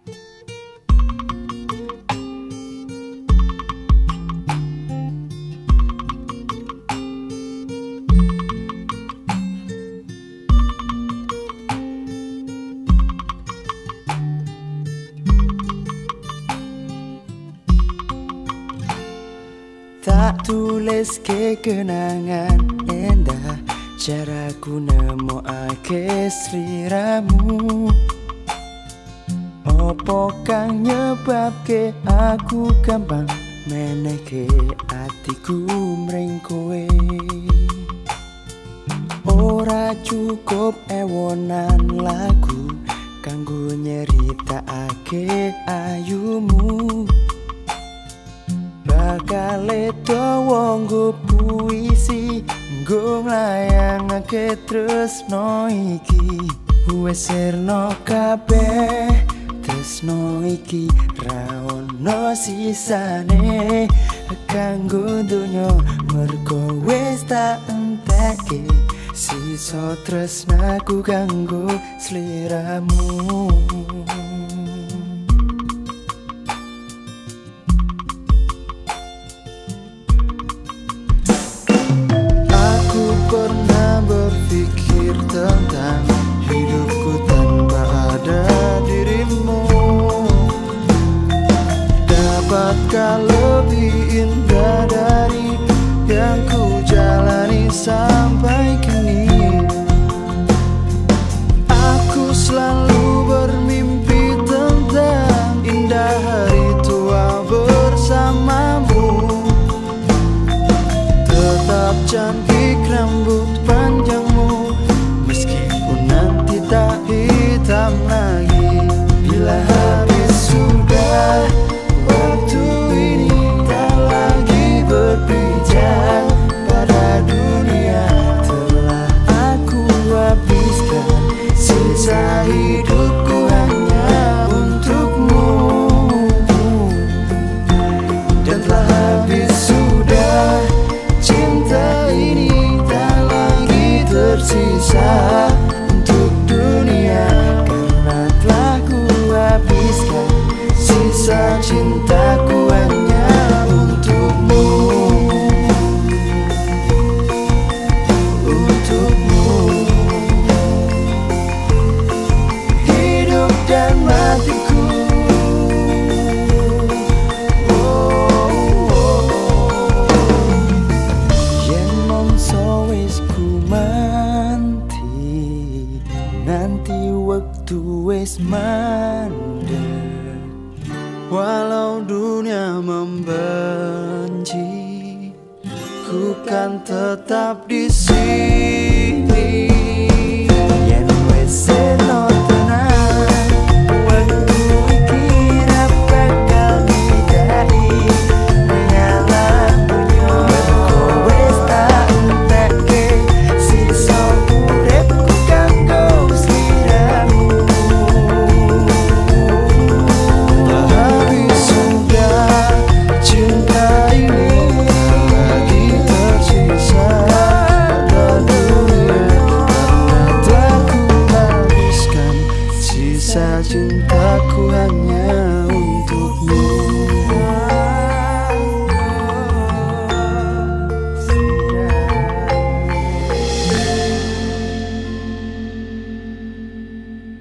Tak tulis ke kenangan indah Cara ku nemu ake seliramu Opo kang nyebab ke aku gampang Meneh ke hatiku mring kowe? Ora cukup ewonan lagu Kanggo nyerita ake ayumu. Bakale dawa nggo puisi nggo nglayangake tresno iki. Wis serno kabeh tresno iki ra ono sisane. Kanggo donya mergo wis tak enteke. Sisa tresnaku kanggo sliramu. Pernah berpikir tentang cantik rambut panjangmu. Meskipun nanti tak hitam lagi Bila habis sudah Waktu ini tak lagi berpijak. Pada dunia telah aku habiskan Sisa hidupku waktu wis mandek Walau dunia membenci Ku kan tetap di sini Asal cintaku hanya